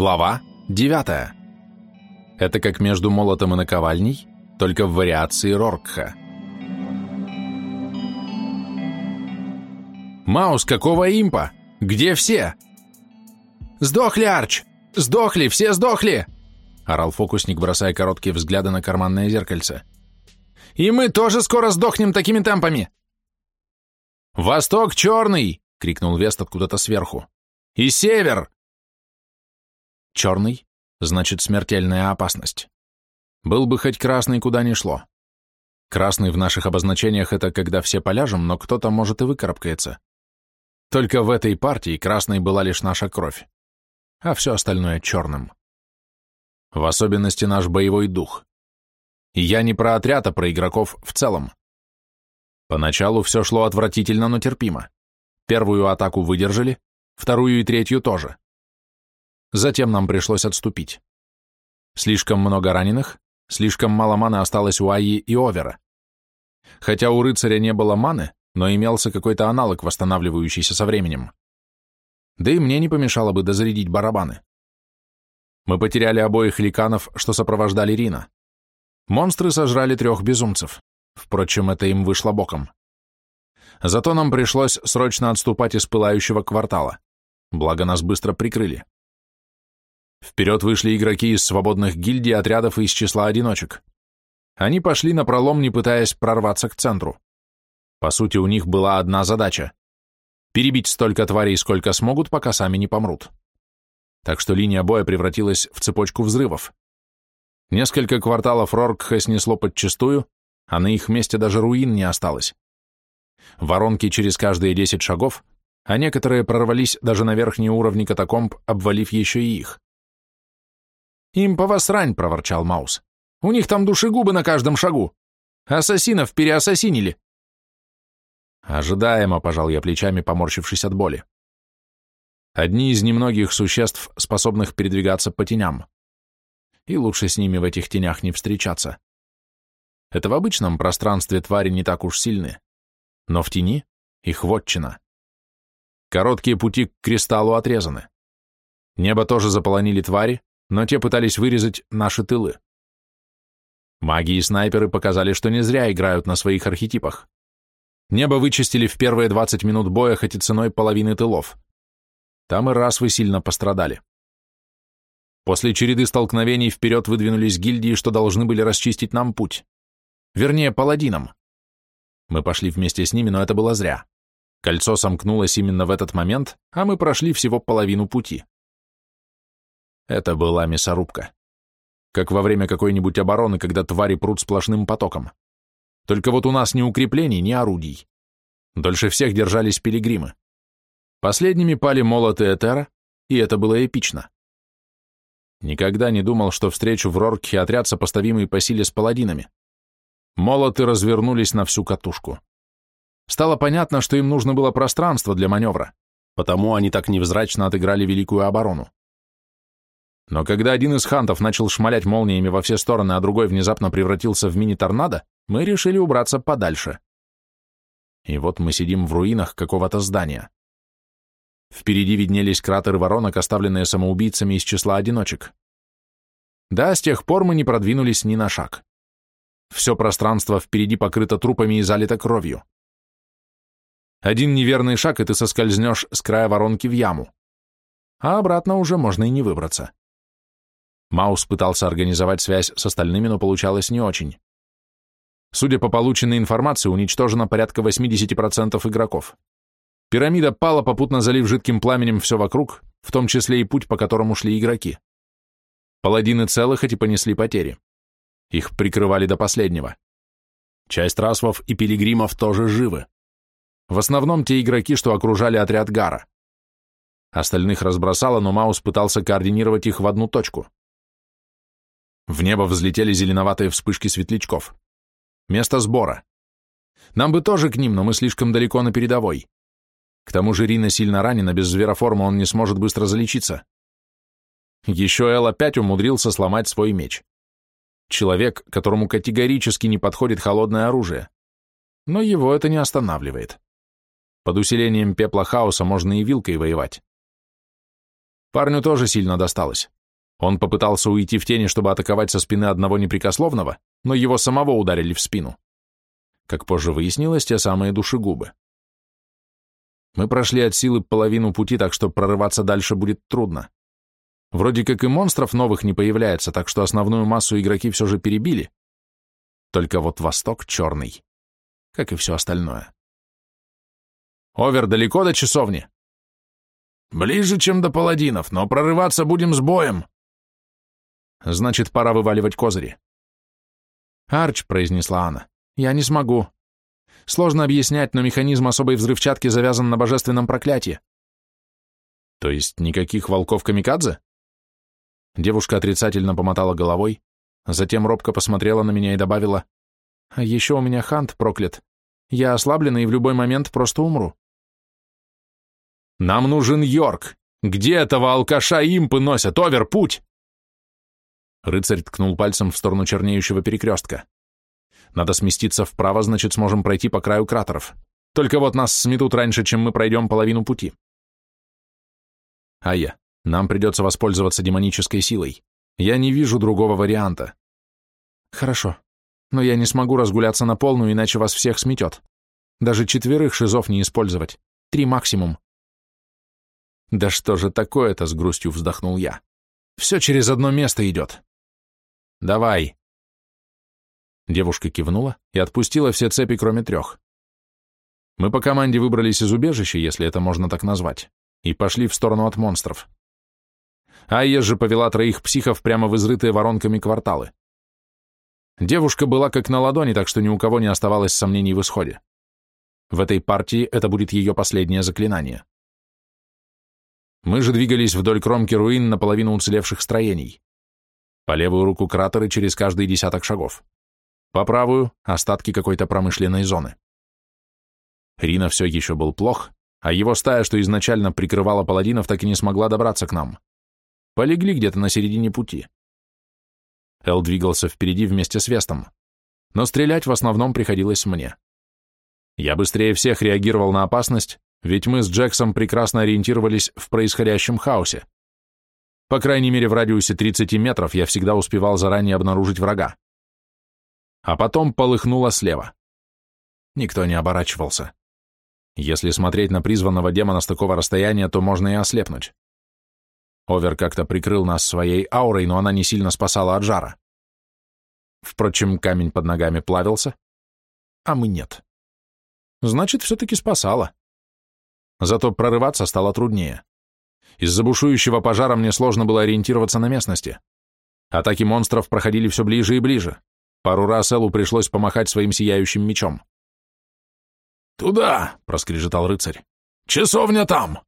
Глава 9. Это как между молотом и наковальней, только в вариации Роркха. «Маус, какого импа? Где все?» «Сдохли, Арч! Сдохли! Все сдохли!» орал фокусник, бросая короткие взгляды на карманное зеркальце. «И мы тоже скоро сдохнем такими темпами!» «Восток черный!» — крикнул Вест откуда-то сверху. «И север! Черный — значит смертельная опасность. Был бы хоть красный, куда ни шло. Красный в наших обозначениях — это когда все поляжем, но кто-то, может, и выкарабкается. Только в этой партии красной была лишь наша кровь, а все остальное черным. В особенности наш боевой дух. И я не про отряд, а про игроков в целом. Поначалу все шло отвратительно, но терпимо. Первую атаку выдержали, вторую и третью тоже. Затем нам пришлось отступить. Слишком много раненых, слишком мало маны осталось у Аи и Овера. Хотя у рыцаря не было маны, но имелся какой-то аналог, восстанавливающийся со временем. Да и мне не помешало бы дозарядить барабаны. Мы потеряли обоих ликанов, что сопровождали Рина. Монстры сожрали трех безумцев. Впрочем, это им вышло боком. Зато нам пришлось срочно отступать из пылающего квартала. Благо нас быстро прикрыли. Вперед вышли игроки из свободных гильдий, отрядов и из числа одиночек. Они пошли на пролом, не пытаясь прорваться к центру. По сути, у них была одна задача — перебить столько тварей, сколько смогут, пока сами не помрут. Так что линия боя превратилась в цепочку взрывов. Несколько кварталов Роркха снесло подчистую, а на их месте даже руин не осталось. Воронки через каждые десять шагов, а некоторые прорвались даже на верхние уровни катакомб, обвалив еще и их. «Им повосрань!» — проворчал Маус. «У них там душегубы на каждом шагу! Ассасинов переассасинили!» Ожидаемо, пожал я плечами, поморщившись от боли. Одни из немногих существ, способных передвигаться по теням. И лучше с ними в этих тенях не встречаться. Это в обычном пространстве твари не так уж сильны, но в тени их вотчина. Короткие пути к кристаллу отрезаны. Небо тоже заполонили твари, но те пытались вырезать наши тылы. Маги и снайперы показали, что не зря играют на своих архетипах. Небо вычистили в первые 20 минут боя, хоть и ценой половины тылов. Там и раз вы сильно пострадали. После череды столкновений вперед выдвинулись гильдии, что должны были расчистить нам путь. Вернее, паладинам. Мы пошли вместе с ними, но это было зря. Кольцо сомкнулось именно в этот момент, а мы прошли всего половину пути. Это была мясорубка. Как во время какой-нибудь обороны, когда твари прут сплошным потоком. Только вот у нас ни укреплений, ни орудий. Дольше всех держались пилигримы. Последними пали молоты Этера, и это было эпично. Никогда не думал, что встречу в Роркхе отряд, сопоставимый по силе с паладинами. Молоты развернулись на всю катушку. Стало понятно, что им нужно было пространство для маневра, потому они так невзрачно отыграли великую оборону. Но когда один из хантов начал шмалять молниями во все стороны, а другой внезапно превратился в мини-торнадо, мы решили убраться подальше. И вот мы сидим в руинах какого-то здания. Впереди виднелись кратеры воронок, оставленные самоубийцами из числа одиночек. Да, с тех пор мы не продвинулись ни на шаг. Все пространство впереди покрыто трупами и залито кровью. Один неверный шаг, и ты соскользнешь с края воронки в яму. А обратно уже можно и не выбраться. Маус пытался организовать связь с остальными, но получалось не очень. Судя по полученной информации, уничтожено порядка 80% игроков. Пирамида пала, попутно залив жидким пламенем все вокруг, в том числе и путь, по которому шли игроки. Паладины целы, хоть и понесли потери. Их прикрывали до последнего. Часть расвов и пилигримов тоже живы. В основном те игроки, что окружали отряд Гара. Остальных разбросало, но Маус пытался координировать их в одну точку. В небо взлетели зеленоватые вспышки светлячков. Место сбора. Нам бы тоже к ним, но мы слишком далеко на передовой. К тому же Рина сильно ранена, без звероформы он не сможет быстро залечиться. Еще Эл опять умудрился сломать свой меч. Человек, которому категорически не подходит холодное оружие. Но его это не останавливает. Под усилением пепла хаоса можно и вилкой воевать. Парню тоже сильно досталось. Он попытался уйти в тени, чтобы атаковать со спины одного неприкословного, но его самого ударили в спину. Как позже выяснилось, те самые душегубы. Мы прошли от силы половину пути, так что прорываться дальше будет трудно. Вроде как и монстров новых не появляется, так что основную массу игроки все же перебили. Только вот восток черный, как и все остальное. «Овер, далеко до часовни?» «Ближе, чем до паладинов, но прорываться будем с боем», Значит, пора вываливать козыри. «Арч», — произнесла Анна, — «я не смогу. Сложно объяснять, но механизм особой взрывчатки завязан на божественном проклятии». «То есть никаких волков-камикадзе?» Девушка отрицательно помотала головой, затем робко посмотрела на меня и добавила, «А еще у меня хант проклят. Я ослаблена и в любой момент просто умру». «Нам нужен Йорк! Где этого алкаша импы носят? Овер, путь!» Рыцарь ткнул пальцем в сторону чернеющего перекрестка. Надо сместиться вправо, значит, сможем пройти по краю кратеров. Только вот нас сметут раньше, чем мы пройдем половину пути. Ая, нам придется воспользоваться демонической силой. Я не вижу другого варианта. Хорошо, но я не смогу разгуляться на полную, иначе вас всех сметет. Даже четверых шизов не использовать. Три максимум. Да что же такое-то, с грустью вздохнул я. Все через одно место идет. «Давай!» Девушка кивнула и отпустила все цепи, кроме трех. Мы по команде выбрались из убежища, если это можно так назвать, и пошли в сторону от монстров. Айя же повела троих психов прямо в изрытые воронками кварталы. Девушка была как на ладони, так что ни у кого не оставалось сомнений в исходе. В этой партии это будет ее последнее заклинание. Мы же двигались вдоль кромки руин наполовину уцелевших строений. По левую руку кратеры через каждый десяток шагов. По правую — остатки какой-то промышленной зоны. Рина все еще был плох, а его стая, что изначально прикрывала паладинов, так и не смогла добраться к нам. Полегли где-то на середине пути. Эл двигался впереди вместе с Вестом, но стрелять в основном приходилось мне. Я быстрее всех реагировал на опасность, ведь мы с Джексом прекрасно ориентировались в происходящем хаосе. По крайней мере, в радиусе 30 метров я всегда успевал заранее обнаружить врага. А потом полыхнуло слева. Никто не оборачивался. Если смотреть на призванного демона с такого расстояния, то можно и ослепнуть. Овер как-то прикрыл нас своей аурой, но она не сильно спасала от жара. Впрочем, камень под ногами плавился, а мы нет. Значит, все-таки спасала. Зато прорываться стало труднее. Из-за бушующего пожара мне сложно было ориентироваться на местности. Атаки монстров проходили все ближе и ближе. Пару раз Элу пришлось помахать своим сияющим мечом. «Туда!» — проскрежетал рыцарь. «Часовня там!»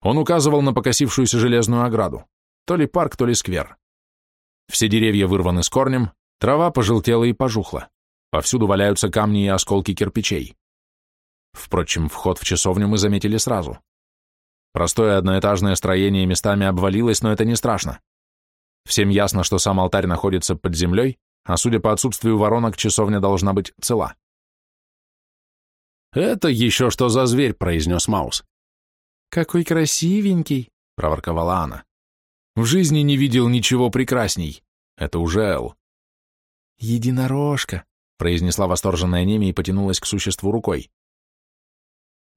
Он указывал на покосившуюся железную ограду. То ли парк, то ли сквер. Все деревья вырваны с корнем, трава пожелтела и пожухла. Повсюду валяются камни и осколки кирпичей. Впрочем, вход в часовню мы заметили сразу. Простое одноэтажное строение местами обвалилось, но это не страшно. Всем ясно, что сам алтарь находится под землей, а судя по отсутствию воронок, часовня должна быть цела. «Это еще что за зверь?» — произнес Маус. «Какой красивенький!» — проворковала Анна. «В жизни не видел ничего прекрасней. Это уже Эл». «Единорожка!» — произнесла восторженная Неми и потянулась к существу рукой.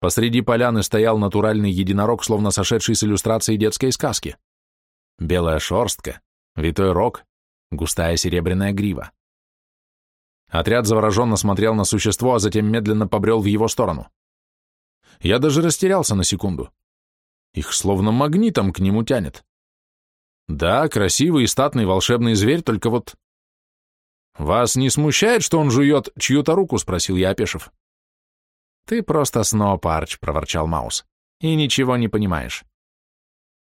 Посреди поляны стоял натуральный единорог, словно сошедший с иллюстрации детской сказки. Белая шерстка, витой рог, густая серебряная грива. Отряд завороженно смотрел на существо, а затем медленно побрел в его сторону. Я даже растерялся на секунду. Их словно магнитом к нему тянет. Да, красивый и статный волшебный зверь, только вот... «Вас не смущает, что он жует чью-то руку?» — спросил я, опешив. «Ты просто сноб, Арч», — проворчал Маус, — «и ничего не понимаешь».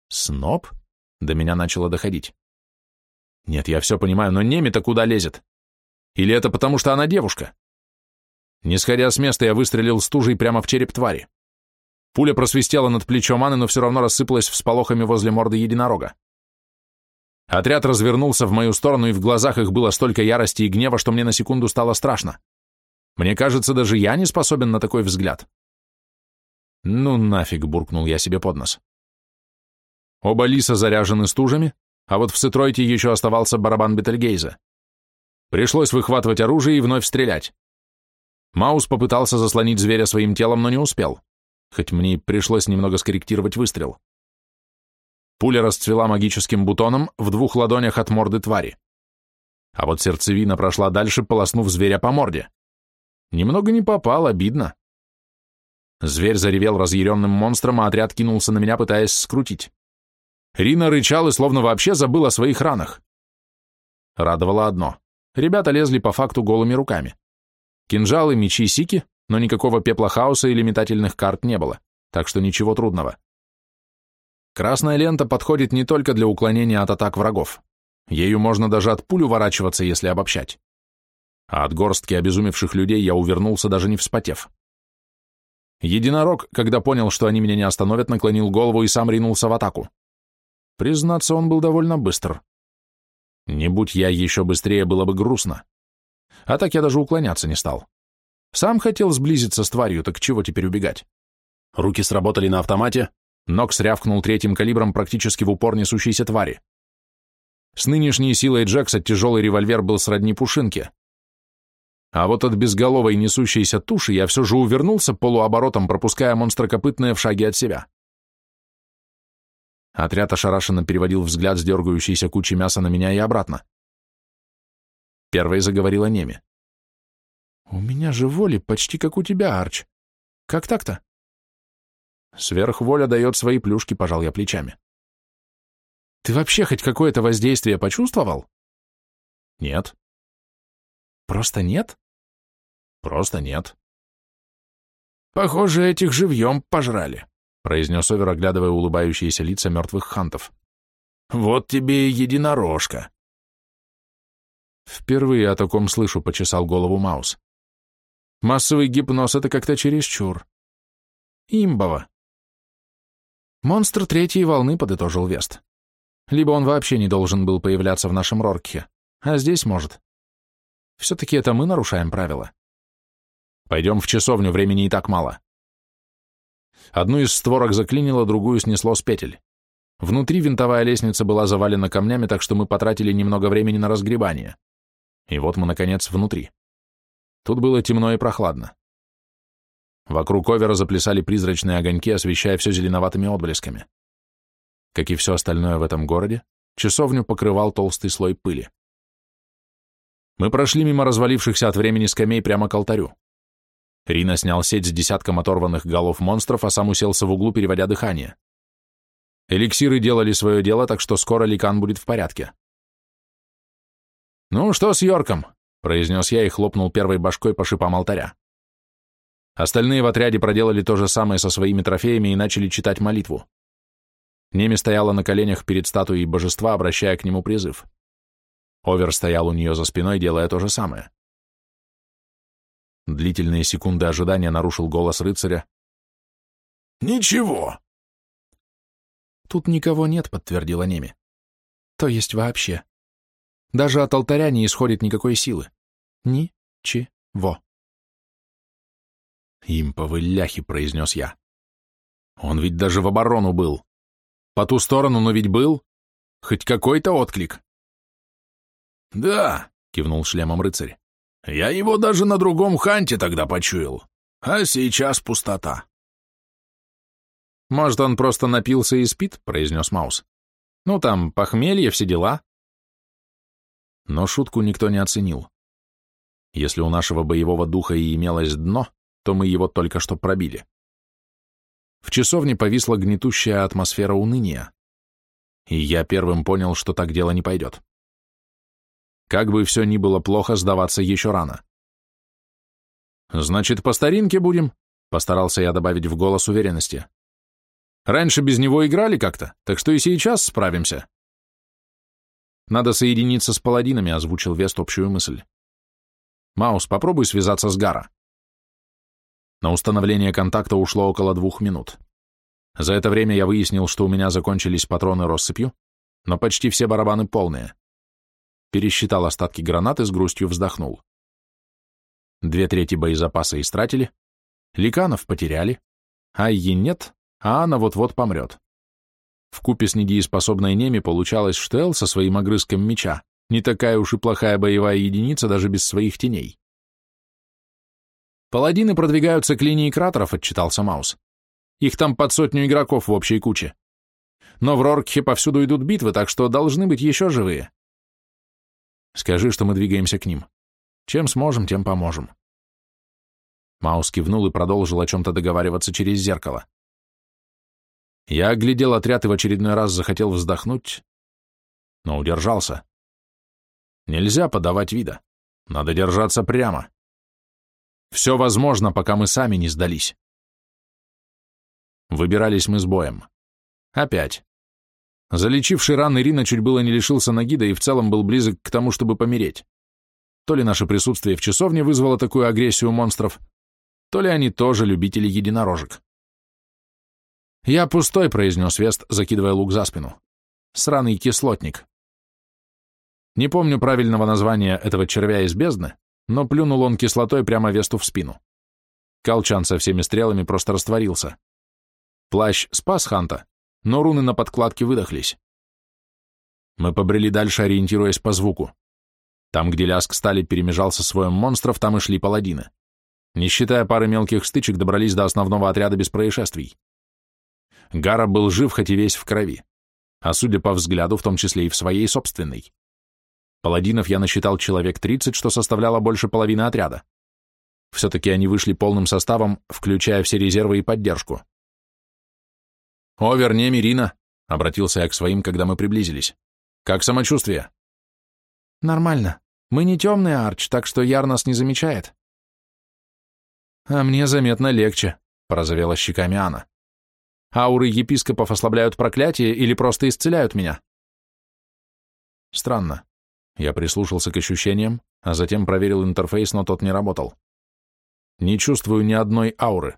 «Сноб?» — до меня начало доходить. «Нет, я все понимаю, но Неми-то куда лезет? Или это потому, что она девушка?» Не сходя с места, я выстрелил стужей прямо в череп твари. Пуля просвистела над плечом Анны, но все равно рассыпалась всполохами возле морды единорога. Отряд развернулся в мою сторону, и в глазах их было столько ярости и гнева, что мне на секунду стало страшно. Мне кажется, даже я не способен на такой взгляд. Ну нафиг, буркнул я себе под нос. Оба лиса заряжены стужами, а вот в Сетройте еще оставался барабан Бетельгейза. Пришлось выхватывать оружие и вновь стрелять. Маус попытался заслонить зверя своим телом, но не успел, хоть мне пришлось немного скорректировать выстрел. Пуля расцвела магическим бутоном в двух ладонях от морды твари. А вот сердцевина прошла дальше, полоснув зверя по морде. Немного не попал, обидно. Зверь заревел разъяренным монстром, а отряд кинулся на меня, пытаясь скрутить. Рина рычал и словно вообще забыл о своих ранах. Радовало одно. Ребята лезли по факту голыми руками. Кинжалы, мечи, сики, но никакого пепла хаоса или метательных карт не было, так что ничего трудного. Красная лента подходит не только для уклонения от атак врагов. Ею можно даже от пуль уворачиваться, если обобщать. А от горстки обезумевших людей я увернулся, даже не вспотев. Единорог, когда понял, что они меня не остановят, наклонил голову и сам ринулся в атаку. Признаться, он был довольно быстр. Не будь я еще быстрее, было бы грустно. А так я даже уклоняться не стал. Сам хотел сблизиться с тварью, так чего теперь убегать? Руки сработали на автомате, Нокс рявкнул третьим калибром практически в упор несущейся твари. С нынешней силой Джекса тяжелый револьвер был сродни пушинке. А вот от безголовой несущейся туши я все же увернулся полуоборотом, пропуская монстрокопытное в шаге от себя. Отряд ошарашенно переводил взгляд с дергающейся кучи мяса на меня и обратно. Первой заговорила Неми. «У меня же воли почти как у тебя, Арч. Как так-то?» «Сверхволя дает свои плюшки», — пожал я плечами. «Ты вообще хоть какое-то воздействие почувствовал?» «Нет». «Просто нет?» «Просто нет». «Похоже, этих живьем пожрали», — произнес Овер, оглядывая улыбающиеся лица мертвых хантов. «Вот тебе и единорожка». «Впервые о таком слышу», — почесал голову Маус. «Массовый гипноз — это как-то чересчур. Имбово». «Монстр третьей волны», — подытожил Вест. «Либо он вообще не должен был появляться в нашем Роркхе, а здесь может. Все-таки это мы нарушаем правила. Пойдем в часовню, времени и так мало». Одну из створок заклинило, другую снесло с петель. Внутри винтовая лестница была завалена камнями, так что мы потратили немного времени на разгребание. И вот мы, наконец, внутри. Тут было темно и прохладно. Вокруг овера заплясали призрачные огоньки, освещая все зеленоватыми отблесками. Как и все остальное в этом городе, часовню покрывал толстый слой пыли. Мы прошли мимо развалившихся от времени скамей прямо к алтарю. Рина снял сеть с десятком оторванных голов монстров, а сам уселся в углу, переводя дыхание. Эликсиры делали свое дело, так что скоро Ликан будет в порядке. «Ну, что с Йорком?» — произнес я и хлопнул первой башкой по шипам алтаря. Остальные в отряде проделали то же самое со своими трофеями и начали читать молитву. Неми стояла на коленях перед статуей божества, обращая к нему призыв. Овер стоял у нее за спиной, делая то же самое. Длительные секунды ожидания нарушил голос рыцаря. «Ничего!» «Тут никого нет», — подтвердила Неми. «То есть вообще. Даже от алтаря не исходит никакой силы. Ни-чи-во». «Имповы ляхи», — произнес я. «Он ведь даже в оборону был. По ту сторону, но ведь был. Хоть какой-то отклик». «Да», — кивнул шлемом рыцарь. «Я его даже на другом ханте тогда почуял. А сейчас пустота». «Может, он просто напился и спит?» — произнес Маус. «Ну, там, похмелье, все дела». Но шутку никто не оценил. Если у нашего боевого духа и имелось дно, то мы его только что пробили. В часовне повисла гнетущая атмосфера уныния, и я первым понял, что так дело не пойдет. Как бы все ни было плохо, сдаваться еще рано. «Значит, по старинке будем?» — постарался я добавить в голос уверенности. «Раньше без него играли как-то, так что и сейчас справимся». «Надо соединиться с паладинами», — озвучил Вест общую мысль. «Маус, попробуй связаться с Гара». На установление контакта ушло около двух минут. За это время я выяснил, что у меня закончились патроны россыпью, но почти все барабаны полные. Пересчитал остатки гранат и с грустью вздохнул. Две трети боезапаса истратили, ликанов потеряли, Айи нет, а она вот-вот помрет. В купе с недееспособной Неми получалось, что Эл со своим огрызком меча не такая уж и плохая боевая единица даже без своих теней. «Паладины продвигаются к линии кратеров», — отчитался Маус. «Их там под сотню игроков в общей куче. Но в Роркхе повсюду идут битвы, так что должны быть еще живые». «Скажи, что мы двигаемся к ним. Чем сможем, тем поможем». Маус кивнул и продолжил о чем-то договариваться через зеркало. Я оглядел отряд и в очередной раз захотел вздохнуть, но удержался. Нельзя подавать вида. Надо держаться прямо. Все возможно, пока мы сами не сдались. Выбирались мы с боем. Опять. Залечивший раны Рина чуть было не лишился ноги, да и в целом был близок к тому, чтобы помереть. То ли наше присутствие в часовне вызвало такую агрессию монстров, то ли они тоже любители единорожек. «Я пустой», — произнес Вест, закидывая лук за спину. «Сраный кислотник». Не помню правильного названия этого червя из бездны, но плюнул он кислотой прямо Весту в спину. Колчан со всеми стрелами просто растворился. Плащ спас Ханта, но руны на подкладке выдохлись. Мы побрели дальше, ориентируясь по звуку. Там, где лязг стали перемежался своем монстров, там и шли паладины. Не считая пары мелких стычек, добрались до основного отряда без происшествий. Гара был жив, хоть и весь в крови, а судя по взгляду, в том числе и в своей собственной. Паладинов я насчитал человек 30, что составляло больше половины отряда. Все-таки они вышли полным составом, включая все резервы и поддержку. «О, вернее, Мирина!» — обратился я к своим, когда мы приблизились. «Как самочувствие?» «Нормально. Мы не темный Арч, так что Яр нас не замечает». «А мне заметно легче», — порозовела щеками Анна. «Ауры епископов ослабляют проклятие или просто исцеляют меня?» Странно. Я прислушался к ощущениям, а затем проверил интерфейс, но тот не работал. Не чувствую ни одной ауры.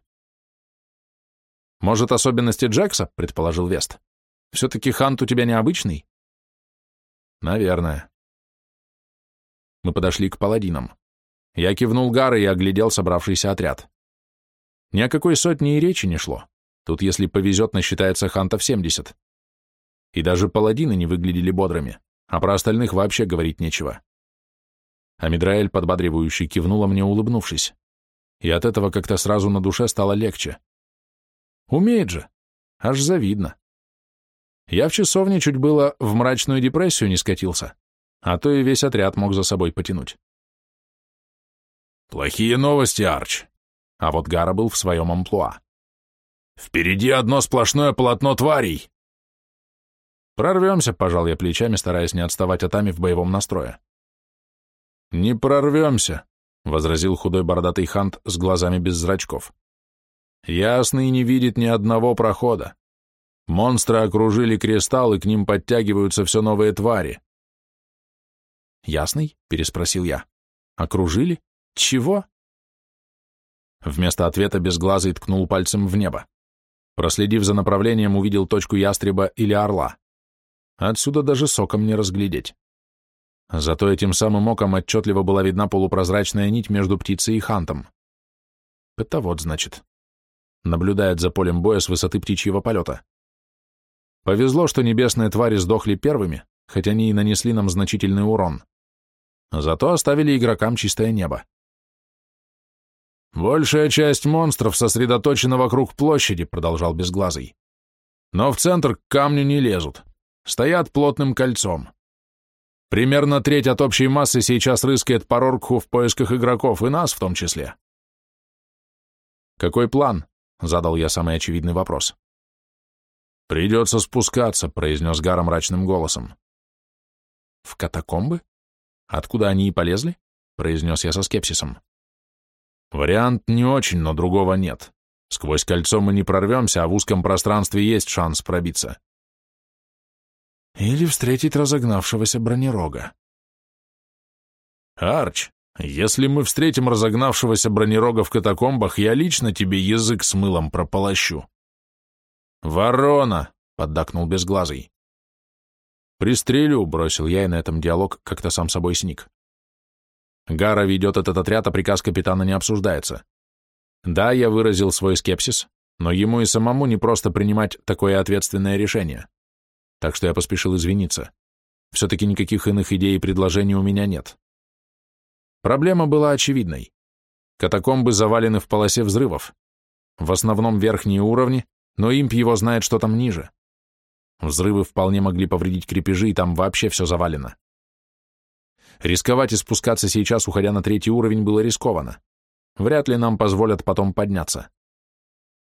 «Может, особенности Джекса?» — предположил Вест. «Все-таки Хант у тебя необычный?» «Наверное». Мы подошли к паладинам. Я кивнул Гары и оглядел собравшийся отряд. Ни о какой сотне и речи не шло. Тут, если повезет, насчитается хантов 70. И даже паладины не выглядели бодрыми а про остальных вообще говорить нечего. Амидраэль, подбадривающе кивнула мне, улыбнувшись. И от этого как-то сразу на душе стало легче. Умеет же. Аж завидно. Я в часовне чуть было в мрачную депрессию не скатился, а то и весь отряд мог за собой потянуть. Плохие новости, Арч. А вот Гара был в своем амплуа. Впереди одно сплошное полотно тварей. Прорвемся, пожал я плечами, стараясь не отставать от Ами в боевом настрое. Не прорвемся, возразил худой бородатый хант с глазами без зрачков. Ясный не видит ни одного прохода. Монстры окружили кристалл, и к ним подтягиваются все новые твари. «Ясный?» — переспросил я. «Окружили? Чего?» Вместо ответа безглазый ткнул пальцем в небо. Проследив за направлением, увидел точку ястреба или орла. Отсюда даже соком не разглядеть. Зато этим самым оком отчетливо была видна полупрозрачная нить между птицей и хантом. Это вот, значит. Наблюдает за полем боя с высоты птичьего полета. Повезло, что небесные твари сдохли первыми, хотя они и нанесли нам значительный урон. Зато оставили игрокам чистое небо. «Большая часть монстров сосредоточена вокруг площади», — продолжал Безглазый. «Но в центр к камню не лезут стоят плотным кольцом. Примерно треть от общей массы сейчас рыскает по Роркху в поисках игроков, и нас в том числе. «Какой план?» — задал я самый очевидный вопрос. «Придется спускаться», — произнес Гара мрачным голосом. «В катакомбы? Откуда они и полезли?» — произнес я со скепсисом. «Вариант не очень, но другого нет. Сквозь кольцо мы не прорвемся, а в узком пространстве есть шанс пробиться. Или встретить разогнавшегося бронерога. «Арч, если мы встретим разогнавшегося бронерога в катакомбах, я лично тебе язык с мылом прополощу». «Ворона!» — поддакнул безглазый. «Пристрелю», — бросил я, и на этом диалог как-то сам собой сник. Гара ведет этот отряд, а приказ капитана не обсуждается. Да, я выразил свой скепсис, но ему и самому не просто принимать такое ответственное решение. так что я поспешил извиниться. Все-таки никаких иных идей и предложений у меня нет. Проблема была очевидной. Катакомбы завалены в полосе взрывов. В основном верхние уровни, но имп его знает, что там ниже. Взрывы вполне могли повредить крепежи, и там вообще все завалено. Рисковать и спускаться сейчас, уходя на третий уровень, было рискованно. Вряд ли нам позволят потом подняться.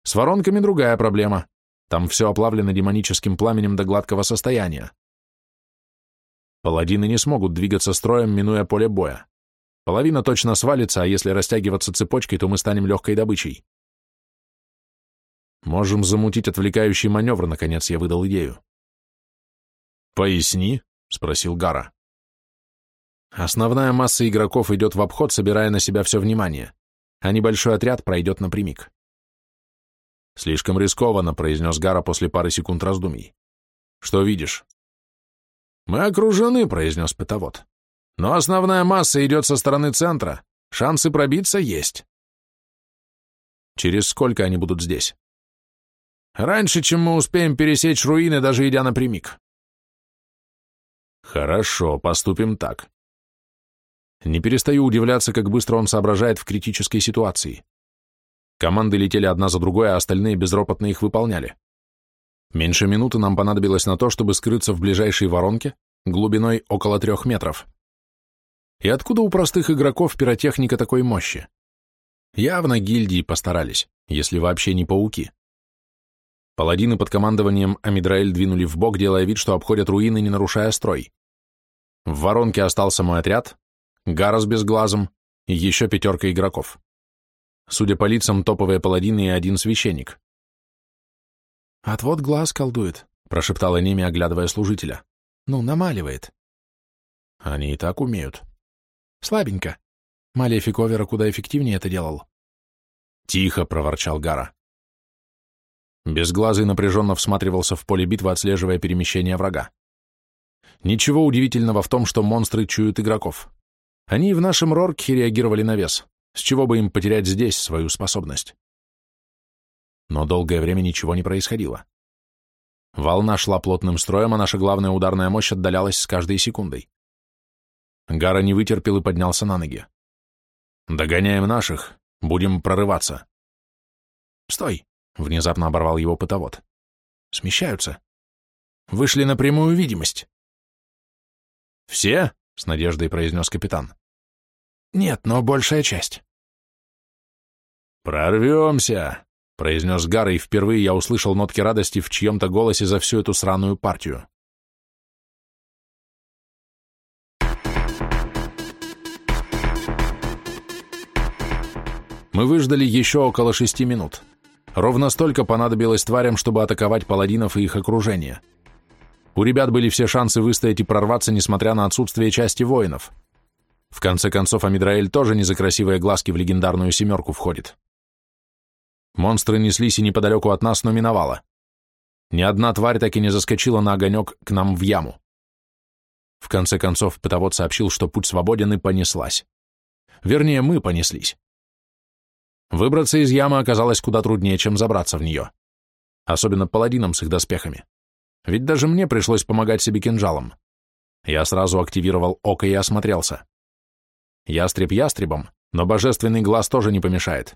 С воронками другая проблема. Там все оплавлено демоническим пламенем до гладкого состояния. Паладины не смогут двигаться строем, минуя поле боя. Половина точно свалится, а если растягиваться цепочкой, то мы станем легкой добычей. Можем замутить отвлекающий маневр, наконец я выдал идею. «Поясни», — спросил Гара. Основная масса игроков идет в обход, собирая на себя все внимание, а небольшой отряд пройдет напрямик. «Слишком рискованно», — произнес Гара после пары секунд раздумий. «Что видишь?» «Мы окружены», — произнес пытовод. «Но основная масса идет со стороны центра. Шансы пробиться есть». «Через сколько они будут здесь?» «Раньше, чем мы успеем пересечь руины, даже идя напрямик». «Хорошо, поступим так. Не перестаю удивляться, как быстро он соображает в критической ситуации. Команды летели одна за другой, а остальные безропотно их выполняли. Меньше минуты нам понадобилось на то, чтобы скрыться в ближайшей воронке, глубиной около трех метров. И откуда у простых игроков пиротехника такой мощи? Явно гильдии постарались, если вообще не пауки. Паладины под командованием Амидраэль двинули в бок, делая вид, что обходят руины, не нарушая строй. В воронке остался мой отряд, Гара с безглазом и еще пятерка игроков. Судя по лицам, топовые паладины и один священник. «Отвод глаз колдует», — прошептала Неми, оглядывая служителя. «Ну, намаливает». «Они и так умеют». «Слабенько. Малефик Овера куда эффективнее это делал». «Тихо», — проворчал Гара. Безглазый напряженно всматривался в поле битвы, отслеживая перемещение врага. Ничего удивительного в том, что монстры чуют игроков. Они и в нашем Роркхе реагировали на вес. С чего бы им потерять здесь свою способность? Но долгое время ничего не происходило. Волна шла плотным строем, а наша главная ударная мощь отдалялась с каждой секундой. Гара не вытерпел и поднялся на ноги. «Догоняем наших, будем прорываться». «Стой!» — внезапно оборвал его пытовод. «Смещаются. Вышли на прямую видимость». «Все?» — с надеждой произнес капитан. «Нет, но большая часть». «Прорвемся!» — произнес Гар, и впервые я услышал нотки радости в чьем-то голосе за всю эту сраную партию. Мы выждали еще около шести минут. Ровно столько понадобилось тварям, чтобы атаковать паладинов и их окружение. У ребят были все шансы выстоять и прорваться, несмотря на отсутствие части воинов. В конце концов, Амидраэль тоже не за красивые глазки в легендарную семерку входит. Монстры неслись и неподалеку от нас, но миновало. Ни одна тварь так и не заскочила на огонек к нам в яму. В конце концов, пытовод сообщил, что путь свободен и понеслась. Вернее, мы понеслись. Выбраться из ямы оказалось куда труднее, чем забраться в нее. Особенно паладинам с их доспехами. Ведь даже мне пришлось помогать себе кинжалом. Я сразу активировал око и осмотрелся. Ястреб ястребом, но божественный глаз тоже не помешает.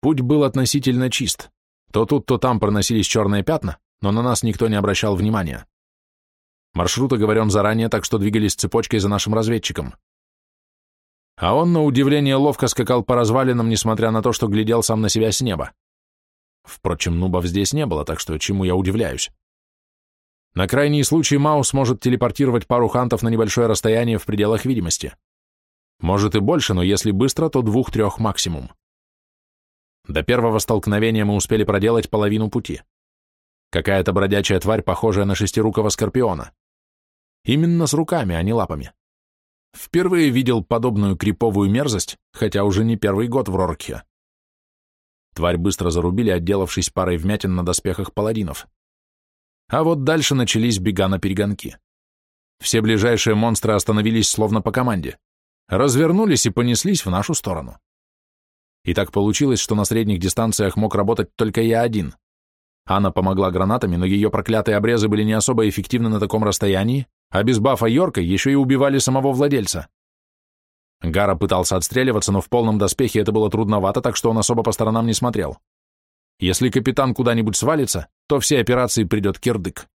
Путь был относительно чист. То тут, то там проносились черные пятна, но на нас никто не обращал внимания. Маршрут оговорен заранее, так что двигались цепочкой за нашим разведчиком. А он, на удивление, ловко скакал по развалинам, несмотря на то, что глядел сам на себя с неба. Впрочем, нубов здесь не было, так что чему я удивляюсь. На крайний случай Маус может телепортировать пару хантов на небольшое расстояние в пределах видимости. Может и больше, но если быстро, то двух-трех максимум. До первого столкновения мы успели проделать половину пути. Какая-то бродячая тварь, похожая на шестирукого скорпиона. Именно с руками, а не лапами. Впервые видел подобную криповую мерзость, хотя уже не первый год в Роркхе. Тварь быстро зарубили, отделавшись парой вмятин на доспехах паладинов. А вот дальше начались бега на перегонки. Все ближайшие монстры остановились словно по команде, развернулись и понеслись в нашу сторону. И так получилось, что на средних дистанциях мог работать только я один. Анна помогла гранатами, но ее проклятые обрезы были не особо эффективны на таком расстоянии, а без бафа Йорка еще и убивали самого владельца. Гара пытался отстреливаться, но в полном доспехе это было трудновато, так что он особо по сторонам не смотрел. Если капитан куда-нибудь свалится, то все операции придет кирдык.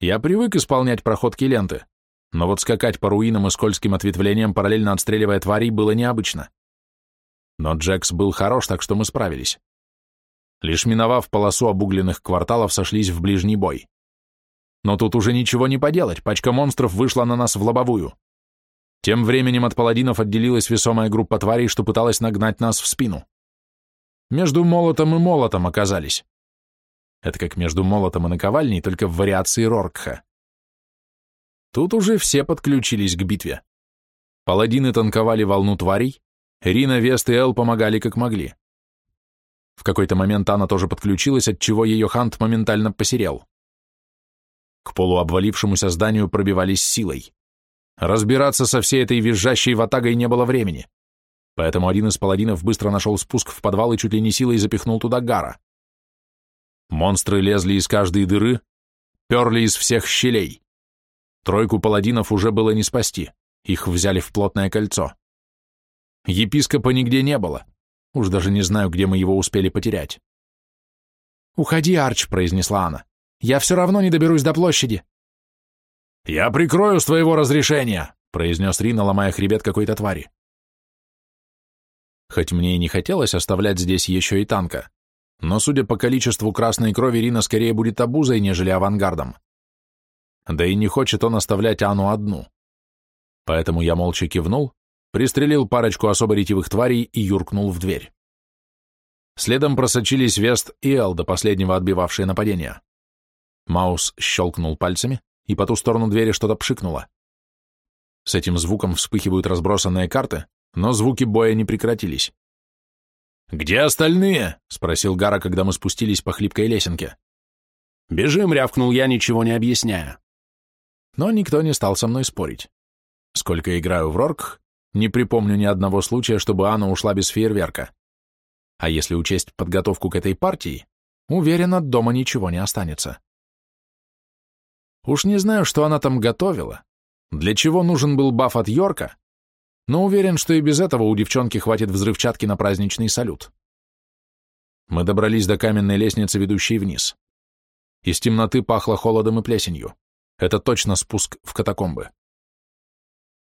Я привык исполнять проходки ленты, но вот скакать по руинам и скользким ответвлениям, параллельно отстреливая тварей, было необычно. Но Джекс был хорош, так что мы справились. Лишь миновав полосу обугленных кварталов, сошлись в ближний бой. Но тут уже ничего не поделать, пачка монстров вышла на нас в лобовую. Тем временем от паладинов отделилась весомая группа тварей, что пыталась нагнать нас в спину. Между молотом и молотом оказались. Это как между молотом и наковальней, только в вариации Роркха. Тут уже все подключились к битве. Паладины танковали волну тварей, Рина, Вест и Эл помогали как могли. В какой-то момент Анна тоже подключилась, отчего ее хант моментально посерел. К полуобвалившемуся зданию пробивались силой. Разбираться со всей этой визжащей ватагой не было времени. Поэтому один из паладинов быстро нашел спуск в подвал и чуть ли не силой запихнул туда Гара. Монстры лезли из каждой дыры, перли из всех щелей. Тройку паладинов уже было не спасти, их взяли в плотное кольцо. Епископа нигде не было, уж даже не знаю, где мы его успели потерять. «Уходи, Арч», — произнесла она. «Я все равно не доберусь до площади». «Я прикрою с твоего разрешения», — произнес Рина, ломая хребет какой-то твари. Хоть мне и не хотелось оставлять здесь еще и танка, но, судя по количеству красной крови, Рина скорее будет обузой, нежели авангардом. Да и не хочет он оставлять Ану одну. Поэтому я молча кивнул, пристрелил парочку особо ретивых тварей и юркнул в дверь. Следом просочились Вест и Эл, до последнего отбивавшие нападение. Маус щелкнул пальцами, и по ту сторону двери что-то пшикнуло. С этим звуком вспыхивают разбросанные карты, но звуки боя не прекратились. «Где остальные?» — спросил Гара, когда мы спустились по хлипкой лесенке. «Бежим!» — рявкнул я, ничего не объясняя. Но никто не стал со мной спорить. Сколько играю в Рорк, не припомню ни одного случая, чтобы Анна ушла без фейерверка. А если учесть подготовку к этой партии, уверен, от дома ничего не останется. Уж не знаю, что она там готовила, для чего нужен был баф от Йорка, но уверен, что и без этого у девчонки хватит взрывчатки на праздничный салют. Мы добрались до каменной лестницы, ведущей вниз. Из темноты пахло холодом и плесенью. Это точно спуск в катакомбы.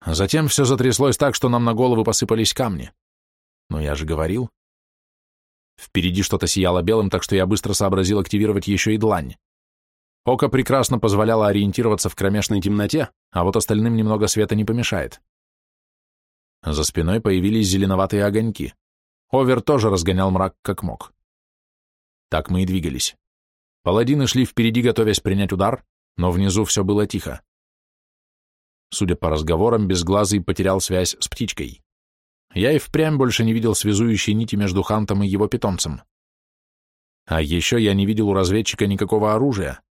Затем все затряслось так, что нам на головы посыпались камни. Но я же говорил. Впереди что-то сияло белым, так что я быстро сообразил активировать еще и длань. Око прекрасно позволяло ориентироваться в кромешной темноте, а вот остальным немного света не помешает. За спиной появились зеленоватые огоньки. Овер тоже разгонял мрак как мог. Так мы и двигались. Паладины шли впереди, готовясь принять удар, но внизу все было тихо. Судя по разговорам, Безглазый потерял связь с птичкой. Я и впрямь больше не видел связующей нити между Хантом и его питомцем. А еще я не видел у разведчика никакого оружия,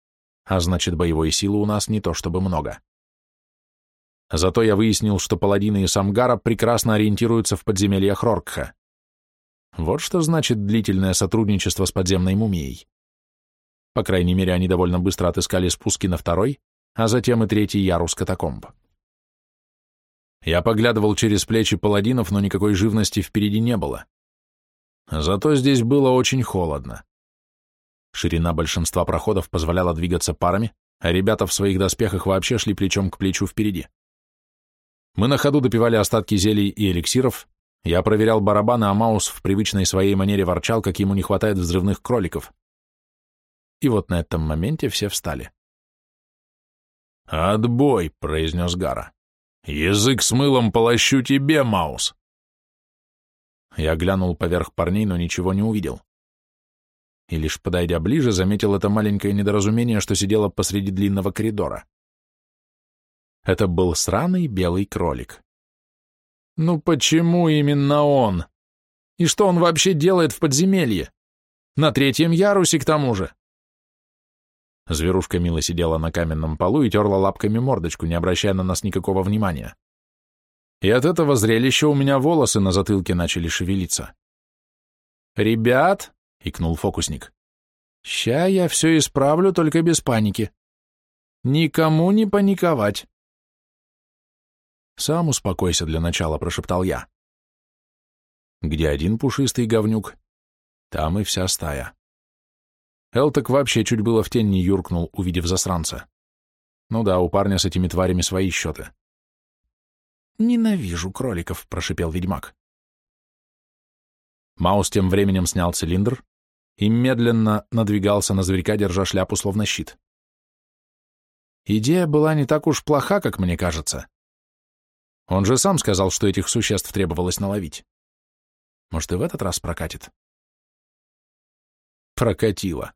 а значит, боевой силы у нас не то чтобы много. Зато я выяснил, что паладины и Самгара прекрасно ориентируются в подземельях Роркха. Вот что значит длительное сотрудничество с подземной мумией. По крайней мере, они довольно быстро отыскали спуски на второй, а затем и третий ярус катакомб. Я поглядывал через плечи паладинов, но никакой живности впереди не было. Зато здесь было очень холодно. Ширина большинства проходов позволяла двигаться парами, а ребята в своих доспехах вообще шли плечом к плечу впереди. Мы на ходу допивали остатки зелий и эликсиров, я проверял барабаны, а Маус в привычной своей манере ворчал, как ему не хватает взрывных кроликов. И вот на этом моменте все встали. «Отбой!» — произнес Гара. «Язык с мылом полощу тебе, Маус!» Я глянул поверх парней, но ничего не увидел и лишь подойдя ближе, заметил это маленькое недоразумение, что сидело посреди длинного коридора. Это был сраный белый кролик. Ну почему именно он? И что он вообще делает в подземелье? На третьем ярусе к тому же. Зверушка мило сидела на каменном полу и терла лапками мордочку, не обращая на нас никакого внимания. И от этого зрелища у меня волосы на затылке начали шевелиться. «Ребят!» — икнул фокусник. Ща я все исправлю, только без паники. Никому не паниковать. Сам успокойся для начала, прошептал я. Где один пушистый говнюк, там и вся стая. Элток вообще чуть было в тень не юркнул, увидев засранца. Ну да, у парня с этими тварями свои счеты. «Ненавижу кроликов», — прошипел ведьмак. Маус тем временем снял цилиндр и медленно надвигался на зверька, держа шляпу словно щит. Идея была не так уж плоха, как мне кажется. Он же сам сказал, что этих существ требовалось наловить. Может, и в этот раз прокатит? Прокатило.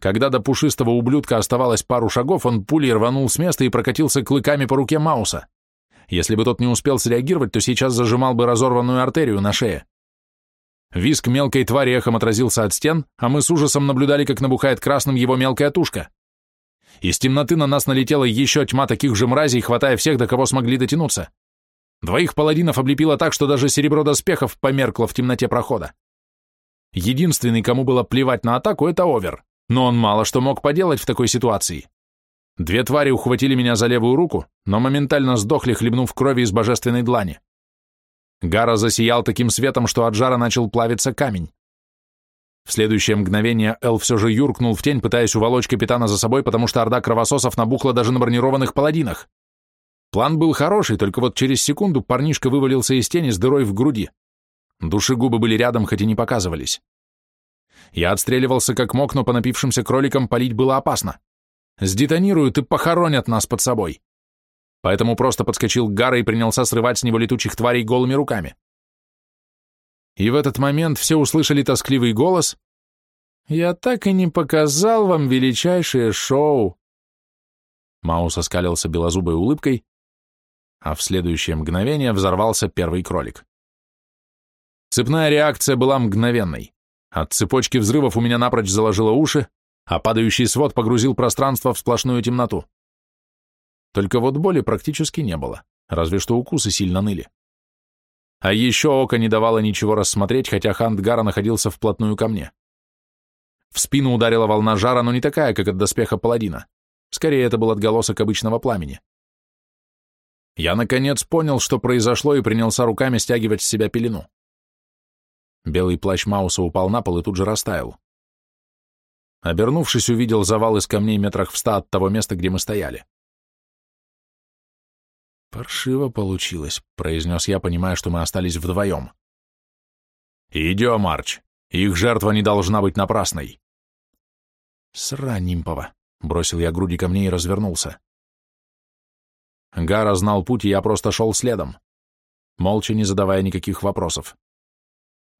Когда до пушистого ублюдка оставалось пару шагов, он пулей рванул с места и прокатился клыками по руке Мауса. Если бы тот не успел среагировать, то сейчас зажимал бы разорванную артерию на шее. Виск мелкой твари эхом отразился от стен, а мы с ужасом наблюдали, как набухает красным его мелкая тушка. Из темноты на нас налетела еще тьма таких же мразей, хватая всех, до кого смогли дотянуться. Двоих паладинов облепило так, что даже серебро доспехов померкло в темноте прохода. Единственный, кому было плевать на атаку, это Овер, но он мало что мог поделать в такой ситуации. Две твари ухватили меня за левую руку, но моментально сдохли, хлебнув крови из божественной длани. Гара засиял таким светом, что от жара начал плавиться камень. В следующее мгновение Эл все же юркнул в тень, пытаясь уволочь капитана за собой, потому что орда кровососов набухла даже на бронированных паладинах. План был хороший, только вот через секунду парнишка вывалился из тени с дырой в груди. Душегубы были рядом, хоть и не показывались. Я отстреливался как мог, но по напившимся кроликам палить было опасно. Сдетонируют и похоронят нас под собой. Поэтому просто подскочил к Гара и принялся срывать с него летучих тварей голыми руками. И в этот момент все услышали тоскливый голос «Я так и не показал вам величайшее шоу!» Маус оскалился белозубой улыбкой, а в следующее мгновение взорвался первый кролик. Цепная реакция была мгновенной. От цепочки взрывов у меня напрочь заложило уши, а падающий свод погрузил пространство в сплошную темноту. Только вот боли практически не было, разве что укусы сильно ныли. А еще око не давало ничего рассмотреть, хотя Хантгара находился вплотную ко мне. В спину ударила волна жара, но не такая, как от доспеха паладина. Скорее, это был отголосок обычного пламени. Я, наконец, понял, что произошло, и принялся руками стягивать с себя пелену. Белый плащ Мауса упал на пол и тут же растаял. Обернувшись, увидел завал из камней метрах в ста от того места, где мы стояли. «Паршиво получилось», — произнес я, понимая, что мы остались вдвоем. «Идем, Арч. Их жертва не должна быть напрасной». «Срань нимпова», — бросил я груди камней и развернулся. Гара знал путь, и я просто шел следом, молча не задавая никаких вопросов.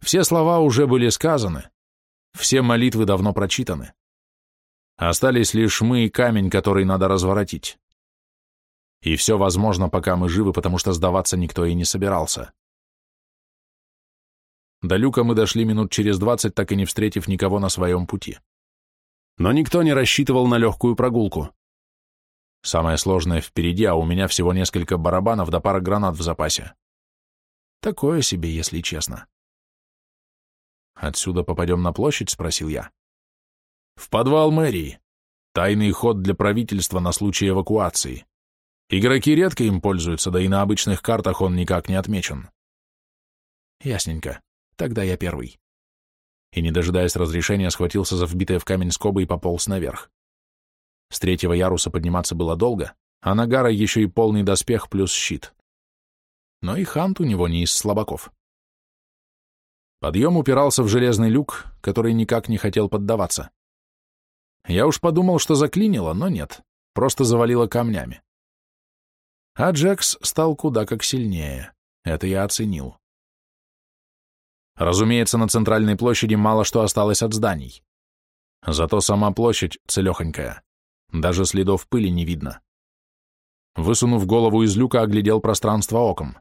Все слова уже были сказаны, все молитвы давно прочитаны. Остались лишь мы и камень, который надо разворотить. И все возможно, пока мы живы, потому что сдаваться никто и не собирался. До люка мы дошли минут через двадцать, так и не встретив никого на своем пути. Но никто не рассчитывал на легкую прогулку. Самое сложное впереди, а у меня всего несколько барабанов да пара гранат в запасе. Такое себе, если честно. «Отсюда попадем на площадь?» — спросил я. «В подвал мэрии. Тайный ход для правительства на случай эвакуации. Игроки редко им пользуются, да и на обычных картах он никак не отмечен». «Ясненько. Тогда я первый». И, не дожидаясь разрешения, схватился за вбитое в камень скобы и пополз наверх. С третьего яруса подниматься было долго, а на Гара еще и полный доспех плюс щит. Но и Хант у него не из слабаков. Подъем упирался в железный люк, который никак не хотел поддаваться. Я уж подумал, что заклинило, но нет, просто завалило камнями. А Джекс стал куда как сильнее, это я оценил. Разумеется, на центральной площади мало что осталось от зданий. Зато сама площадь целехонькая, даже следов пыли не видно. Высунув голову из люка, оглядел пространство оком.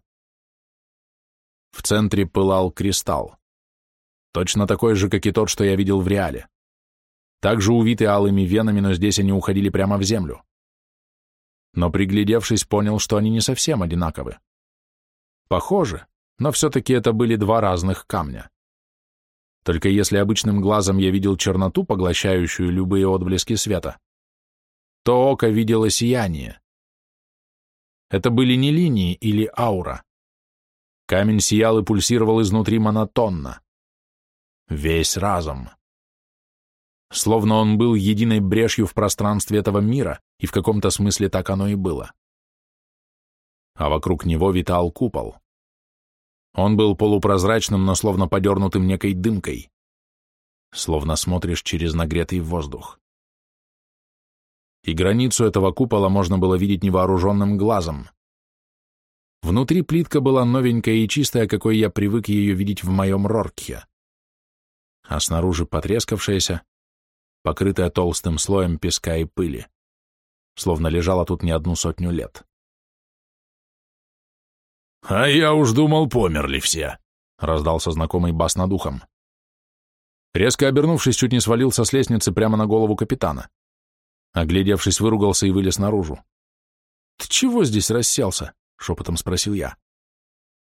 В центре пылал кристалл. Точно такой же, как и тот, что я видел в реале. Также увиты алыми венами, но здесь они уходили прямо в землю. Но приглядевшись, понял, что они не совсем одинаковы. Похожи, но все-таки это были два разных камня. Только если обычным глазом я видел черноту, поглощающую любые отблески света, то око видело сияние. Это были не линии или аура. Камень сиял и пульсировал изнутри монотонно. Весь разом. Словно он был единой брешью в пространстве этого мира, и в каком-то смысле так оно и было. А вокруг него витал купол. Он был полупрозрачным, но словно подернутым некой дымкой. Словно смотришь через нагретый воздух. И границу этого купола можно было видеть невооруженным глазом. Внутри плитка была новенькая и чистая, какой я привык ее видеть в моем Роркхе. А снаружи потрескавшаяся, покрытая толстым слоем песка и пыли, словно лежала тут не одну сотню лет. «А я уж думал, померли все», — раздался знакомый бас над ухом. Резко обернувшись, чуть не свалился с лестницы прямо на голову капитана. Оглядевшись, выругался и вылез наружу. «Ты чего здесь расселся?» — шепотом спросил я.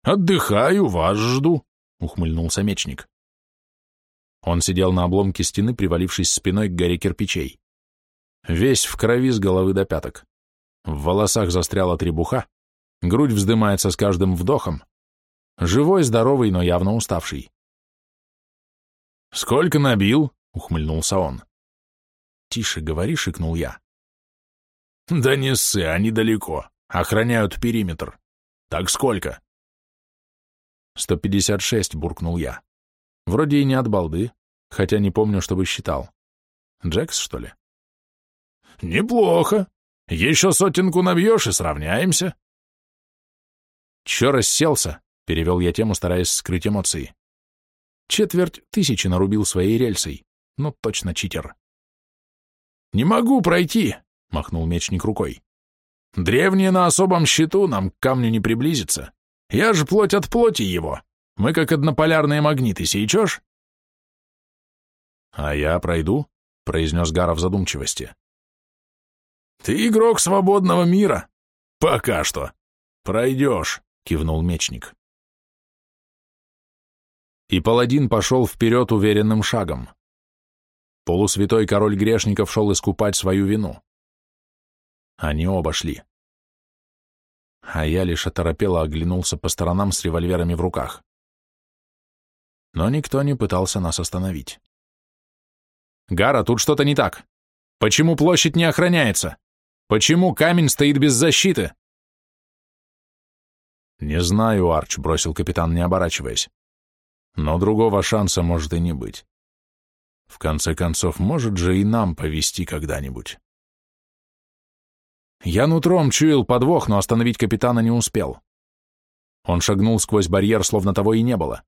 «Отдыхаю, вас жду», — ухмыльнулся мечник. Он сидел на обломке стены, привалившись спиной к горе кирпичей. Весь в крови с головы до пяток. В волосах застряла требуха, грудь вздымается с каждым вдохом. Живой, здоровый, но явно уставший. «Сколько набил?» — ухмыльнулся он. «Тише говори», — шикнул я. «Да не ссы, они далеко. Охраняют периметр. Так сколько?» «Сто пятьдесят шесть», — буркнул я. «Вроде и не от балды, хотя не помню, чтобы считал. Джекс, что ли?» «Неплохо. Еще сотенку набьешь и сравняемся». «Че расселся?» — перевел я тему, стараясь скрыть эмоции. Четверть тысячи нарубил своей рельсой. Ну, точно читер. «Не могу пройти», — махнул мечник рукой. «Древние на особом счету, нам к камню не приблизиться. Я же плоть от плоти его. Мы как однополярные магниты, сечешь?» «А я пройду», — произнес Гара в задумчивости. «Ты игрок свободного мира. Пока что. Пройдешь», — кивнул мечник. И паладин пошел вперед уверенным шагом. Полусвятой король грешников шел искупать свою вину. Они оба шли. А я лишь оторопело оглянулся по сторонам с револьверами в руках. Но никто не пытался нас остановить. «Гара, тут что-то не так. Почему площадь не охраняется? Почему камень стоит без защиты?» «Не знаю, Арч», — бросил капитан, не оборачиваясь. «Но другого шанса может и не быть. В конце концов, может же и нам повести когда-нибудь. Я нутром чуял подвох, но остановить капитана не успел. Он шагнул сквозь барьер, словно того и не было.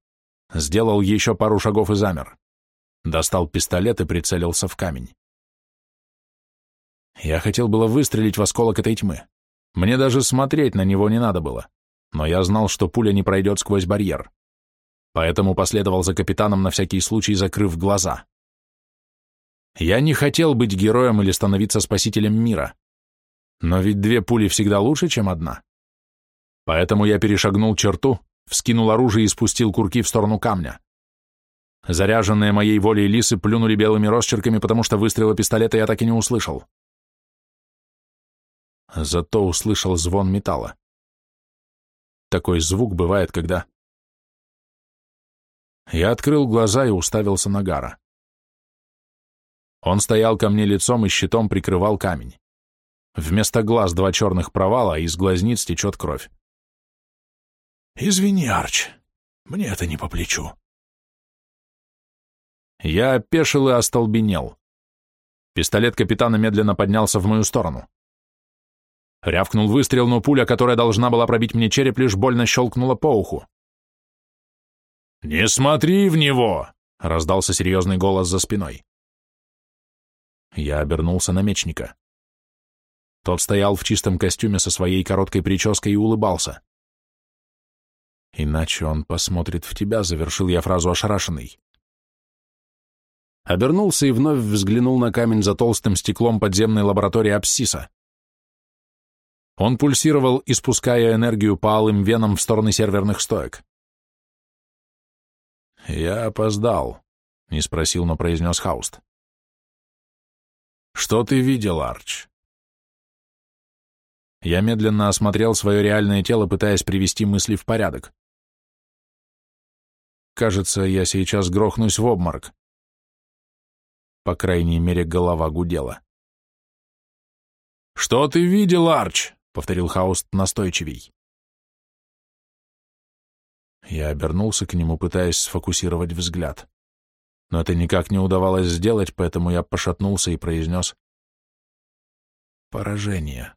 Сделал еще пару шагов и замер. Достал пистолет и прицелился в камень. Я хотел было выстрелить в осколок этой тьмы. Мне даже смотреть на него не надо было. Но я знал, что пуля не пройдет сквозь барьер. Поэтому последовал за капитаном на всякий случай, закрыв глаза. Я не хотел быть героем или становиться спасителем мира. Но ведь две пули всегда лучше, чем одна. Поэтому я перешагнул черту, вскинул оружие и спустил курки в сторону камня. Заряженные моей волей лисы плюнули белыми росчерками, потому что выстрела пистолета я так и не услышал. Зато услышал звон металла. Такой звук бывает, когда... Я открыл глаза и уставился на Гара. Он стоял ко мне лицом и щитом прикрывал камень. Вместо глаз два черных провала, а из глазниц течет кровь. «Извини, Арч, мне это не по плечу». Я опешил и остолбенел. Пистолет капитана медленно поднялся в мою сторону. Рявкнул выстрел, но пуля, которая должна была пробить мне череп, лишь больно щелкнула по уху. «Не смотри в него!» — раздался серьезный голос за спиной. Я обернулся на мечника. Тот стоял в чистом костюме со своей короткой прической и улыбался. «Иначе он посмотрит в тебя», — завершил я фразу ошарашенный. Обернулся и вновь взглянул на камень за толстым стеклом подземной лаборатории Апсиса. Он пульсировал, испуская энергию по алым венам в стороны серверных стоек. «Я опоздал», Не спросил, но произнес Хауст. «Что ты видел, Арч?» Я медленно осмотрел свое реальное тело, пытаясь привести мысли в порядок. Кажется, я сейчас грохнусь в обморок. По крайней мере, голова гудела. «Что ты видел, Арч?» — повторил Хауст настойчивей. Я обернулся к нему, пытаясь сфокусировать взгляд. Но это никак не удавалось сделать, поэтому я пошатнулся и произнес «Поражение».